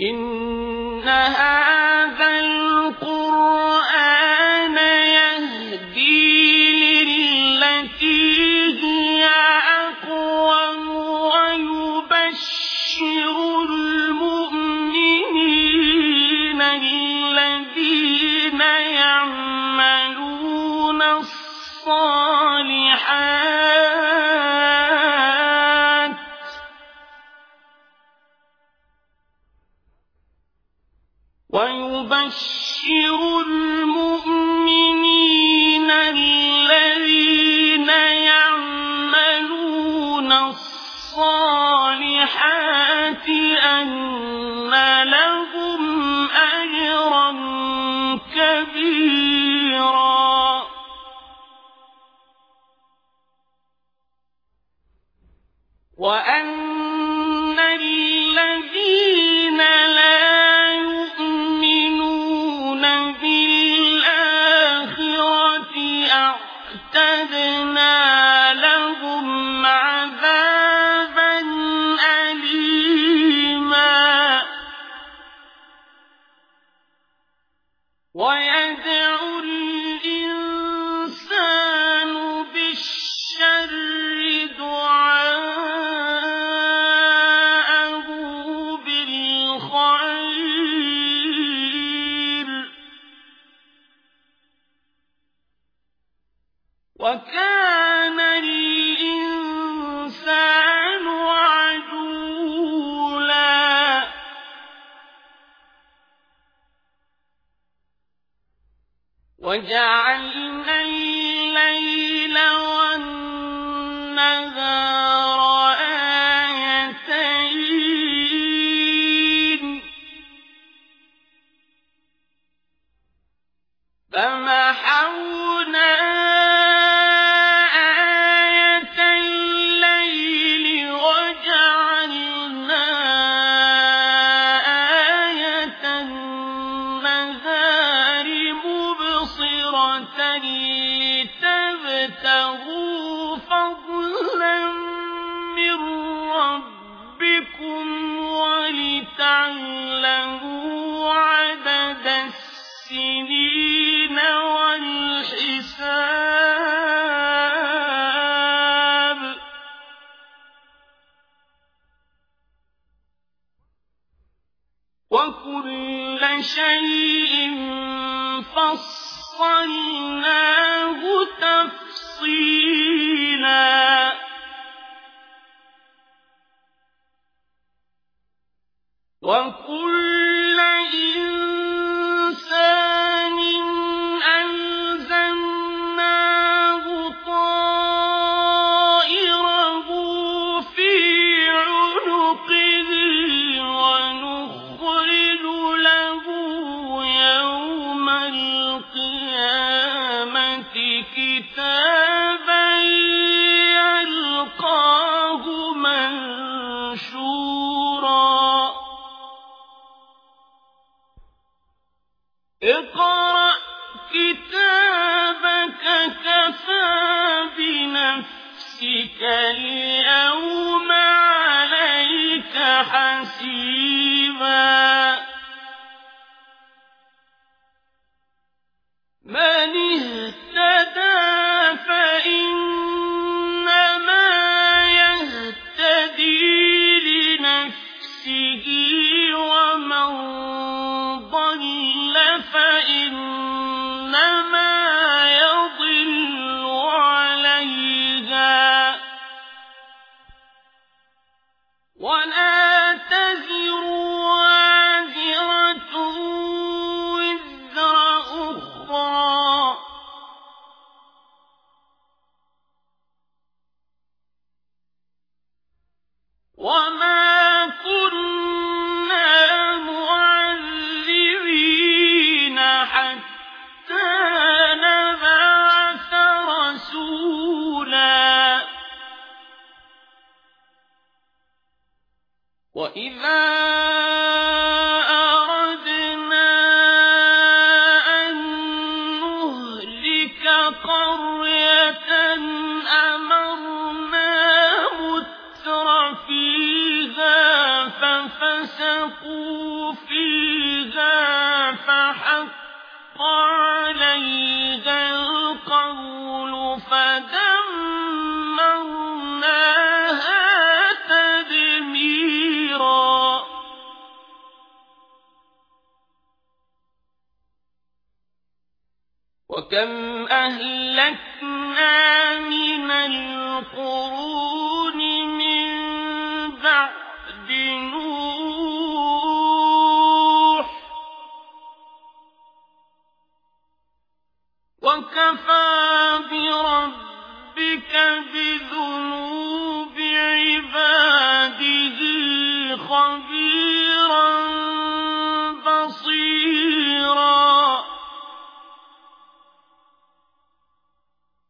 إن ويبشر المؤمنين الذين يعملون الصالحات أن لهم ويدعو وجعلنا الليل والنهار آيتين. فمحونا فضلا من ربكم عدد السنين والحساب. وكل شيء فصلناه تفصيلا فإنما وإذا أردنا أن نهلك قرية أمرنا متر فيها ففسقوا فيها فحق وكم أهلكنا من القرون من بعد نوح بي